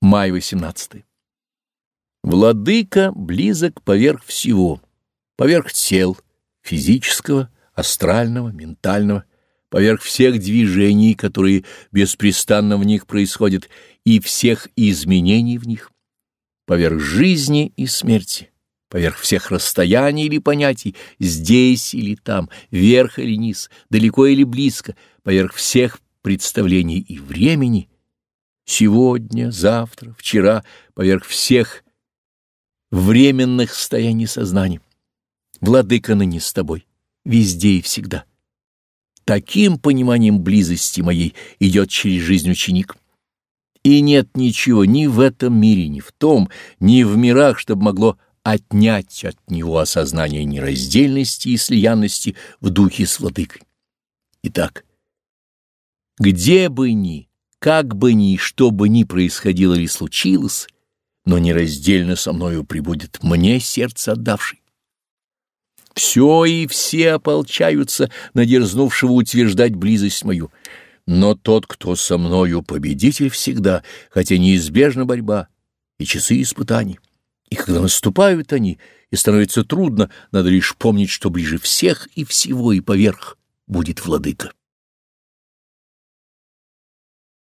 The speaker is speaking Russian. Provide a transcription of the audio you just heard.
Май 18. Владыка близок поверх всего, поверх тел, физического, астрального, ментального, поверх всех движений, которые беспрестанно в них происходят, и всех изменений в них, поверх жизни и смерти, поверх всех расстояний или понятий, здесь или там, вверх или низ, далеко или близко, поверх всех представлений и времени — сегодня, завтра, вчера, поверх всех временных состояний сознания. Владыка ныне с тобой, везде и всегда. Таким пониманием близости моей идет через жизнь ученик. И нет ничего ни в этом мире, ни в том, ни в мирах, чтобы могло отнять от него осознание нераздельности и слиянности в духе с владыкой. Итак, где бы ни как бы ни что бы ни происходило или случилось, но нераздельно со мною прибудет мне сердце отдавший. Все и все ополчаются на дерзнувшего утверждать близость мою, но тот, кто со мною, победитель всегда, хотя неизбежна борьба и часы испытаний. И когда наступают они, и становится трудно, надо лишь помнить, что ближе всех и всего и поверх будет владыка.